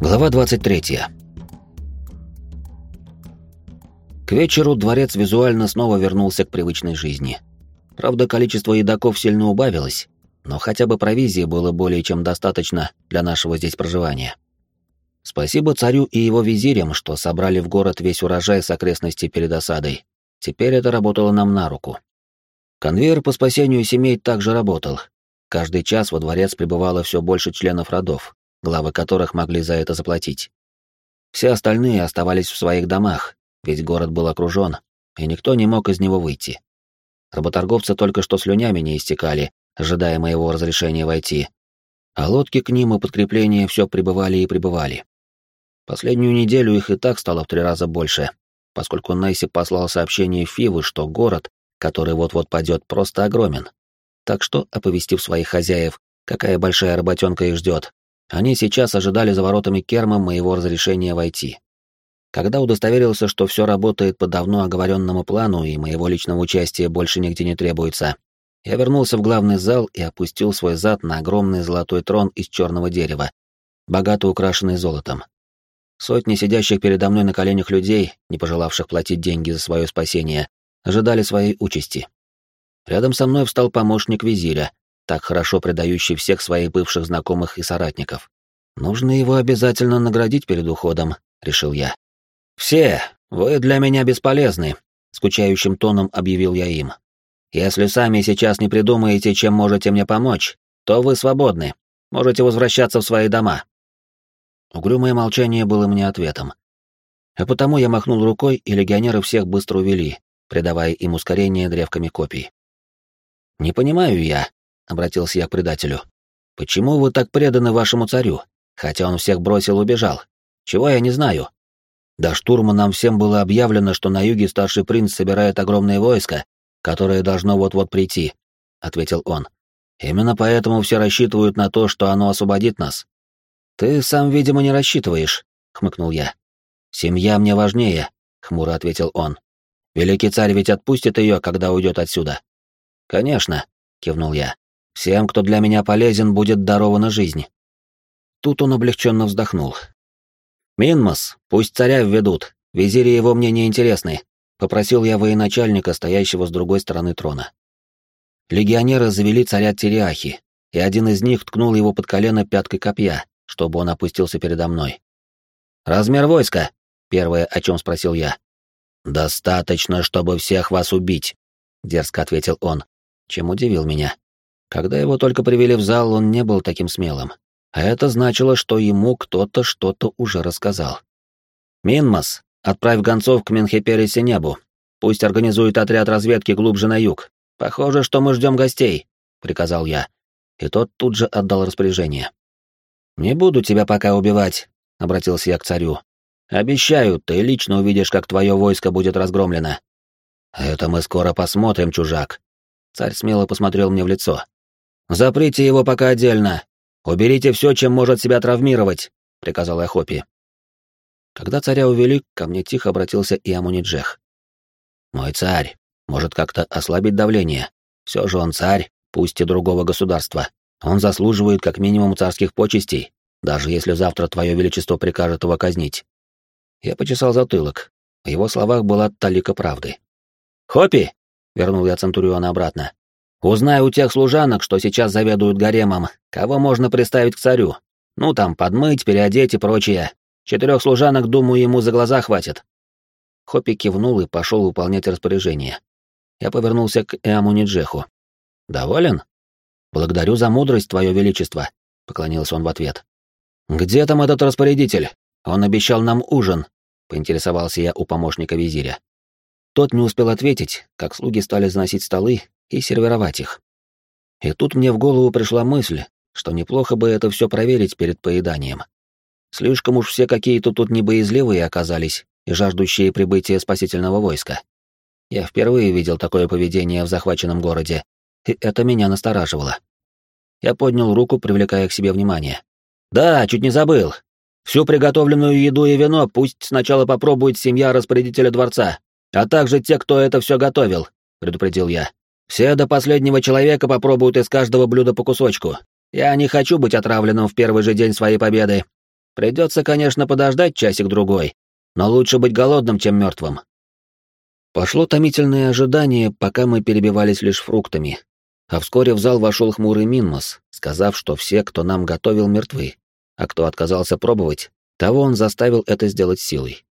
Глава 23. К вечеру дворец визуально снова вернулся к привычной жизни. Правда, количество едоков сильно убавилось, но хотя бы провизии было более чем достаточно для нашего здесь проживания. Спасибо царю и его визирям, что собрали в город весь урожай с окрестностей перед осадой. Теперь это работало нам на руку. Конвейер по спасению семей также работал. Каждый час во дворец прибывало все больше членов родов, главы которых могли за это заплатить. Все остальные оставались в своих домах, ведь город был окружен, и никто не мог из него выйти. Работорговцы только что слюнями не истекали, ожидая моего разрешения войти, а лодки к ним и подкрепления все прибывали и прибывали. Последнюю неделю их и так стало в три раза больше, поскольку Найси послал сообщение Фивы, что город, который вот-вот падет, просто огромен. Так что, оповестив своих хозяев, какая большая работенка их ждет, они сейчас ожидали за воротами Керма моего разрешения войти. Когда удостоверился, что все работает по давно оговоренному плану и моего личного участия больше нигде не требуется, я вернулся в главный зал и опустил свой зад на огромный золотой трон из черного дерева, богато украшенный золотом. Сотни сидящих передо мной на коленях людей, не пожелавших платить деньги за свое спасение, ожидали своей участи. Рядом со мной встал помощник визиря, так хорошо предающий всех своих бывших знакомых и соратников. Нужно его обязательно наградить перед уходом, решил я. Все, вы для меня бесполезны, скучающим тоном объявил я им. Если сами сейчас не придумаете, чем можете мне помочь, то вы свободны. Можете возвращаться в свои дома. Угрюмое молчание было мне ответом. А потому я махнул рукой, и легионеры всех быстро увели, придавая им ускорение древками копий. «Не понимаю я», — обратился я к предателю. «Почему вы так преданы вашему царю, хотя он всех бросил и убежал? Чего я не знаю?» До штурма нам всем было объявлено, что на юге старший принц собирает огромное войско, которое должно вот-вот прийти», — ответил он. «Именно поэтому все рассчитывают на то, что оно освободит нас». «Ты сам, видимо, не рассчитываешь», — хмыкнул я. «Семья мне важнее», — хмуро ответил он. «Великий царь ведь отпустит ее, когда уйдет отсюда». «Конечно», — кивнул я. Всем, кто для меня полезен, будет дарована жизнь. Тут он облегченно вздохнул. «Минмас, пусть царя введут, визири его мне не интересны», — попросил я военачальника, стоящего с другой стороны трона. Легионеры завели царя Тириахи, и один из них ткнул его под колено пяткой копья, чтобы он опустился передо мной. «Размер войска?» — первое, о чем спросил я. «Достаточно, чтобы всех вас убить», — дерзко ответил он, чем удивил меня. Когда его только привели в зал, он не был таким смелым. А это значило, что ему кто-то что-то уже рассказал. «Минмас, отправь гонцов к Менхепере Синебу. Пусть организует отряд разведки глубже на юг. Похоже, что мы ждем гостей», — приказал я. И тот тут же отдал распоряжение. «Не буду тебя пока убивать», — обратился я к царю. «Обещаю, ты лично увидишь, как твое войско будет разгромлено». «Это мы скоро посмотрим, чужак». Царь смело посмотрел мне в лицо. «Заприте его пока отдельно. Уберите все, чем может себя травмировать», — приказал Ахопи. Когда царя увели, ко мне тихо обратился и Амуниджех. «Мой царь, может как-то ослабить давление. Все же он царь, пусть и другого государства. Он заслуживает как минимум царских почестей, даже если завтра твое величество прикажет его казнить». Я почесал затылок. В его словах была талика правды. «Хопи!» — вернул я Центуриона обратно. Узнай у тех служанок, что сейчас заведуют гаремом, кого можно приставить к царю. Ну там, подмыть, переодеть и прочее. Четырех служанок, думаю, ему за глаза хватит». Хоппи кивнул и пошел выполнять распоряжение. Я повернулся к Эамуниджеху. «Доволен?» «Благодарю за мудрость, Твое Величество», — поклонился он в ответ. «Где там этот распорядитель? Он обещал нам ужин», — поинтересовался я у помощника визиря. Тот не успел ответить, как слуги стали заносить столы и сервировать их. И тут мне в голову пришла мысль, что неплохо бы это все проверить перед поеданием. Слишком уж все какие-то тут небоязливые оказались и жаждущие прибытия спасительного войска. Я впервые видел такое поведение в захваченном городе, и это меня настораживало. Я поднял руку, привлекая к себе внимание. «Да, чуть не забыл. Всю приготовленную еду и вино пусть сначала попробует семья распорядителя дворца, а также те, кто это все готовил», — предупредил я. Все до последнего человека попробуют из каждого блюда по кусочку. Я не хочу быть отравленным в первый же день своей победы. Придется, конечно, подождать часик-другой, но лучше быть голодным, чем мертвым. Пошло томительное ожидание, пока мы перебивались лишь фруктами. А вскоре в зал вошел хмурый Минмос, сказав, что все, кто нам готовил, мертвы, а кто отказался пробовать, того он заставил это сделать силой.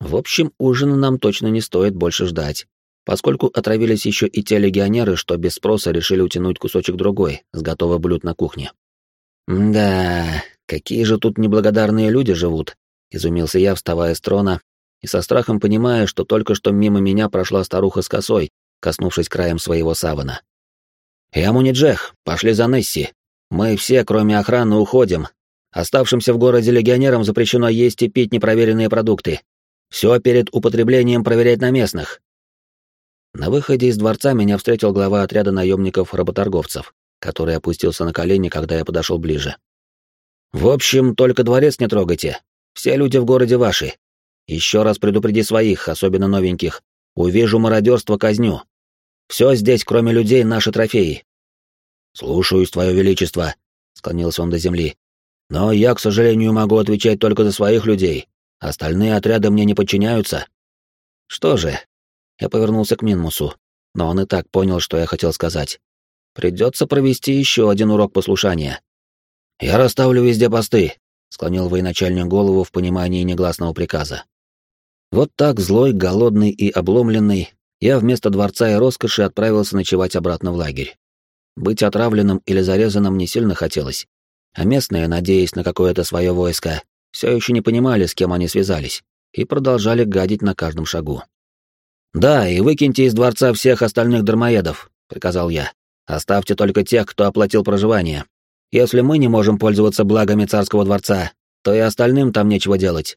В общем, ужина нам точно не стоит больше ждать, поскольку отравились еще и те легионеры, что без спроса решили утянуть кусочек другой с готовых блюд на кухне. «Да, какие же тут неблагодарные люди живут», — изумился я, вставая с трона и со страхом понимая, что только что мимо меня прошла старуха с косой, коснувшись краем своего савана. «Я Джех, пошли за Несси. Мы все, кроме охраны, уходим. Оставшимся в городе легионерам запрещено есть и пить непроверенные продукты. Все перед употреблением проверять на местных». На выходе из дворца меня встретил глава отряда наемников-работорговцев, который опустился на колени, когда я подошел ближе. «В общем, только дворец не трогайте. Все люди в городе ваши. Еще раз предупреди своих, особенно новеньких. Увижу мародерство, казню. Все здесь, кроме людей, наши трофеи. Слушаюсь, твое величество, склонился он до земли. Но я, к сожалению, могу отвечать только за своих людей. Остальные отряды мне не подчиняются. Что же? Я повернулся к Минмусу, но он и так понял, что я хотел сказать. Придется провести еще один урок послушания. Я расставлю везде посты, склонил военачальник голову в понимании негласного приказа. Вот так, злой, голодный и обломленный, я вместо дворца и роскоши отправился ночевать обратно в лагерь. Быть отравленным или зарезанным не сильно хотелось, а местные, надеясь на какое-то свое войско, все еще не понимали, с кем они связались, и продолжали гадить на каждом шагу. «Да, и выкиньте из дворца всех остальных дармоедов», — приказал я. «Оставьте только тех, кто оплатил проживание. Если мы не можем пользоваться благами царского дворца, то и остальным там нечего делать.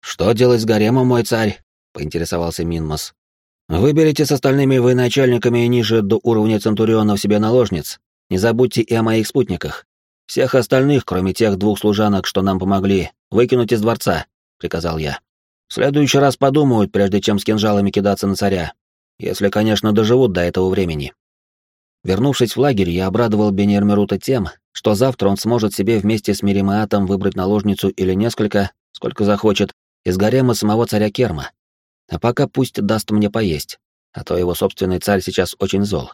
«Что делать с гаремом, мой царь?» — поинтересовался Минмос. «Выберите с остальными военачальниками и ниже до уровня Центурионов себе наложниц. Не забудьте и о моих спутниках. Всех остальных, кроме тех двух служанок, что нам помогли, выкинуть из дворца», — приказал я. «В следующий раз подумают, прежде чем с кинжалами кидаться на царя. Если, конечно, доживут до этого времени». Вернувшись в лагерь, я обрадовал Бенермерута тем, что завтра он сможет себе вместе с Миримаатом выбрать наложницу или несколько, сколько захочет, из гарема самого царя Керма. А пока пусть даст мне поесть, а то его собственный царь сейчас очень зол.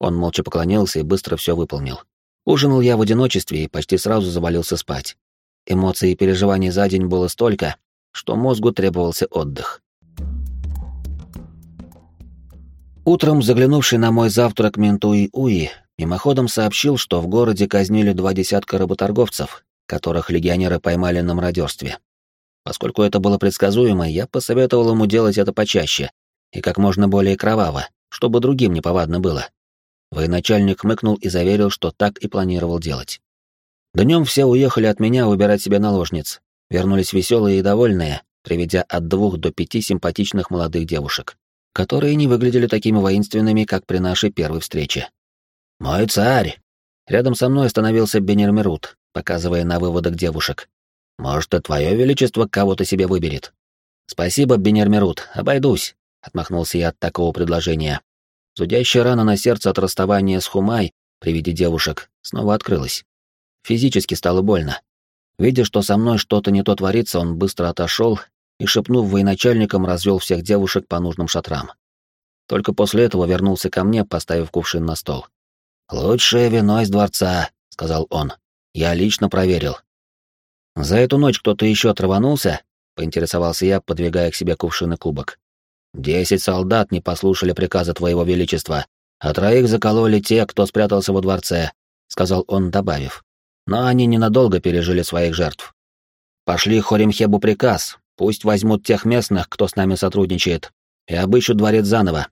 Он молча поклонился и быстро все выполнил. Ужинал я в одиночестве и почти сразу завалился спать. Эмоций и переживаний за день было столько, что мозгу требовался отдых. Утром заглянувший на мой завтрак Ментуи Уи мимоходом сообщил, что в городе казнили два десятка работорговцев, которых легионеры поймали на мародерстве. Поскольку это было предсказуемо, я посоветовал ему делать это почаще и как можно более кроваво, чтобы другим неповадно было. Военачальник хмыкнул и заверил, что так и планировал делать. Днем все уехали от меня выбирать себе наложниц, вернулись веселые и довольные, приведя от двух до пяти симпатичных молодых девушек, которые не выглядели такими воинственными, как при нашей первой встрече. «Мой царь!» Рядом со мной остановился Бенермерут, показывая на выводок девушек, может, и твое величество кого-то себе выберет. Спасибо, Бенермерут, обойдусь, отмахнулся я от такого предложения. Зудящая рана на сердце от расставания с Хумай при виде девушек снова открылась. Физически стало больно. Видя, что со мной что-то не то творится, он быстро отошел и, шепнув военачальникам, развел всех девушек по нужным шатрам. Только после этого вернулся ко мне, поставив кувшин на стол. «Лучшее вино из дворца», — сказал он. «Я лично проверил. «За эту ночь кто-то еще траванулся?» — поинтересовался я, подвигая к себе кувшин и кубок. «Десять солдат не послушали приказа твоего величества, а троих закололи те, кто спрятался во дворце», — сказал он, добавив. «Но они ненадолго пережили своих жертв. Пошли Хоримхебу приказ, пусть возьмут тех местных, кто с нами сотрудничает, и обыщут дворец заново.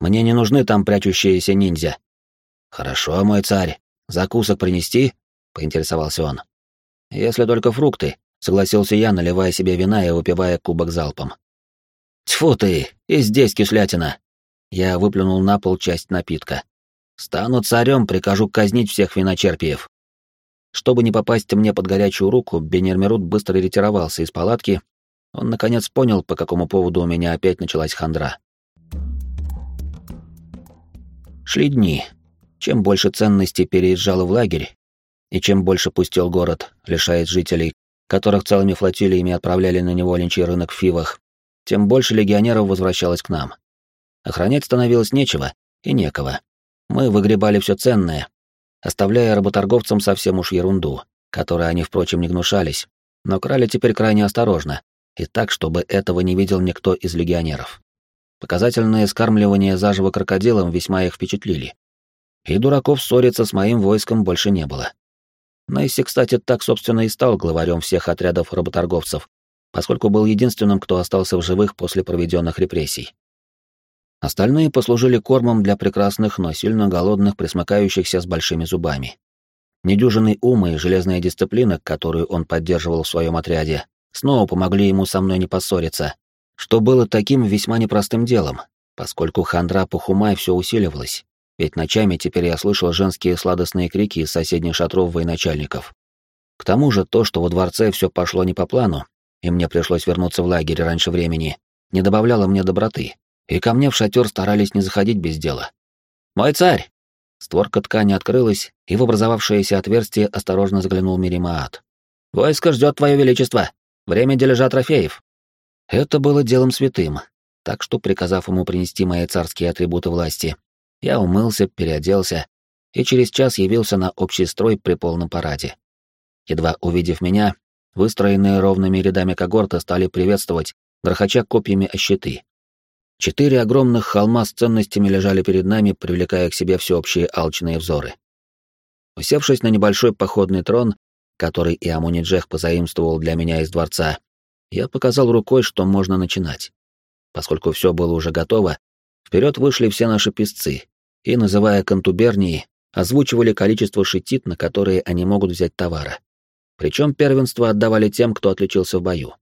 Мне не нужны там прячущиеся ниндзя». «Хорошо, мой царь. Закусок принести?» — поинтересовался он. Если только фрукты, согласился я, наливая себе вина и выпивая кубок залпом. Тьфу ты, и здесь кислятина. Я выплюнул на пол часть напитка. Стану царем, прикажу казнить всех виночерпиев. Чтобы не попасть мне под горячую руку, Бенермерут быстро ретировался из палатки. Он наконец понял, по какому поводу у меня опять началась хандра. Шли дни. Чем больше ценностей переезжало в лагерь, и чем больше пустел город, лишает жителей которых целыми флотилиями отправляли на неволенчий рынок в Фивах, тем больше легионеров возвращалось к нам. Охранять становилось нечего и некого. Мы выгребали все ценное, оставляя работорговцам совсем уж ерунду, которой они, впрочем, не гнушались, но крали теперь крайне осторожно, и так, чтобы этого не видел никто из легионеров. Показательные скармливания заживо крокодилом весьма их впечатлили. И дураков ссориться с моим войском больше не было. Несси, кстати, так, собственно, и стал главарем всех отрядов работорговцев, поскольку был единственным, кто остался в живых после проведенных репрессий. Остальные послужили кормом для прекрасных, но сильно голодных, присмыкающихся с большими зубами. Недюжинный ум и железная дисциплина, которую он поддерживал в своем отряде, снова помогли ему со мной не поссориться, что было таким весьма непростым делом, поскольку хандра Пухумай все усиливалась, ведь ночами теперь я слышал женские сладостные крики из соседних шатров военачальников. К тому же то, что во дворце все пошло не по плану, и мне пришлось вернуться в лагерь раньше времени, не добавляло мне доброты, и ко мне в шатер старались не заходить без дела. «Мой царь!» Створка ткани открылась, и в образовавшееся отверстие осторожно заглянул Миримаат. «Войско ждет твое величество! Время дележа трофеев!» Это было делом святым, так что, приказав ему принести мои царские атрибуты власти, я умылся, переоделся и через час явился на общий строй при полном параде. Едва увидев меня, выстроенные ровными рядами когорты стали приветствовать, грохоча копьями о щиты. Четыре огромных холма с ценностями лежали перед нами, привлекая к себе всеобщие алчные взоры. Усевшись на небольшой походный трон, который и Амуниджех позаимствовал для меня из дворца, я показал рукой, что можно начинать. Поскольку все было уже готово, вперед вышли все наши песцы и, называя контубернии, озвучивали количество шитит, на которые они могут взять товара. Причем первенство отдавали тем, кто отличился в бою.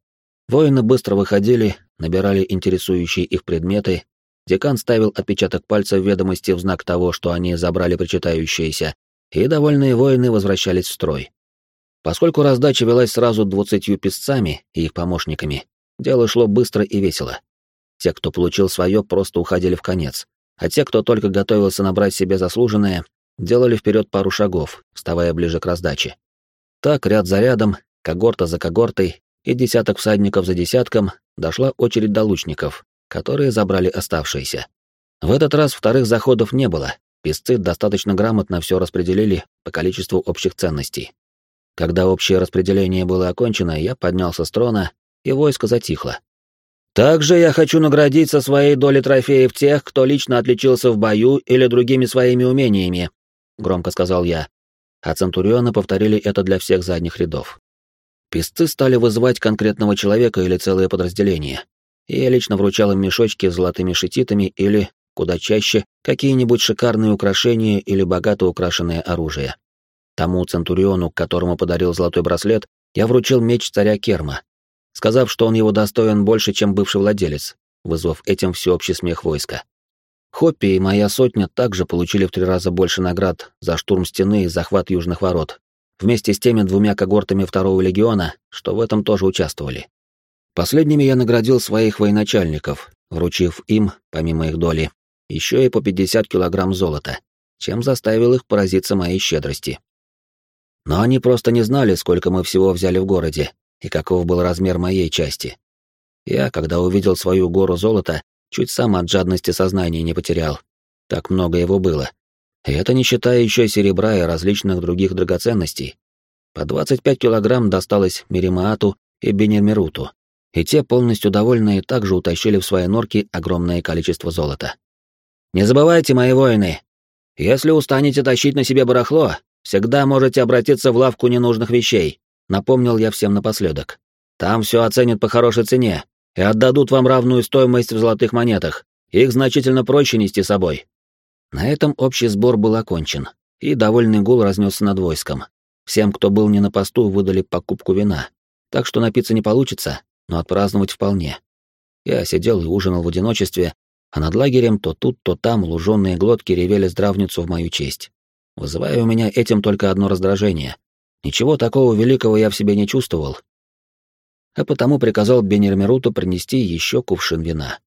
Воины быстро выходили, набирали интересующие их предметы, декан ставил отпечаток пальца в ведомости в знак того, что они забрали причитающиеся, и довольные воины возвращались в строй. Поскольку раздача велась сразу двадцатью песцами и их помощниками, дело шло быстро и весело. Те, кто получил свое, просто уходили в конец, а те, кто только готовился набрать себе заслуженное, делали вперед пару шагов, вставая ближе к раздаче. Так, ряд за рядом, когорта за когортой и десяток всадников за десятком дошла очередь до лучников, которые забрали оставшиеся. В этот раз вторых заходов не было, песцы достаточно грамотно все распределили по количеству общих ценностей. Когда общее распределение было окончено, я поднялся с трона, и войско затихло. «Также я хочу наградить со своей доли трофеев тех, кто лично отличился в бою или другими своими умениями», — громко сказал я. А центурионы повторили это для всех задних рядов. Песцы стали вызывать конкретного человека или целое подразделение, я лично вручал им мешочки с золотыми шититами или, куда чаще, какие-нибудь шикарные украшения или богато украшенное оружие. Тому Центуриону, которому подарил золотой браслет, я вручил меч царя Керма, сказав, что он его достоин больше, чем бывший владелец, вызвав этим всеобщий смех войска. Хоппи и моя сотня также получили в три раза больше наград за штурм стены и захват южных ворот, вместе с теми двумя когортами второго легиона, что в этом тоже участвовали. Последними я наградил своих военачальников, вручив им, помимо их доли, еще и по 50 килограмм золота, чем заставил их поразиться моей щедрости. Но они просто не знали, сколько мы всего взяли в городе и каков был размер моей части. Я, когда увидел свою гору золота, чуть сам от жадности сознания не потерял. Так много его было. Это не считая еще серебра и различных других драгоценностей. По 25 килограмм досталось Миримаату и Бенермеруту, и те, полностью довольные, также утащили в свои норки огромное количество золота. «Не забывайте, мои воины, если устанете тащить на себе барахло, Всегда можете обратиться в лавку ненужных вещей, напомнил я всем напоследок. Там все оценят по хорошей цене и отдадут вам равную стоимость в золотых монетах. Их значительно проще нести с собой. На этом общий сбор был окончен, и довольный гул разнесся над войском. Всем, кто был не на посту, выдали покупку вина. Так что напиться не получится, но отпраздновать вполне. Я сидел и ужинал в одиночестве, а над лагерем то тут, то там луженые глотки ревели здравницу в мою честь вызывая у меня этим только одно раздражение. Ничего такого великого я в себе не чувствовал, а потому приказал Бенермеруту принести еще кувшин вина.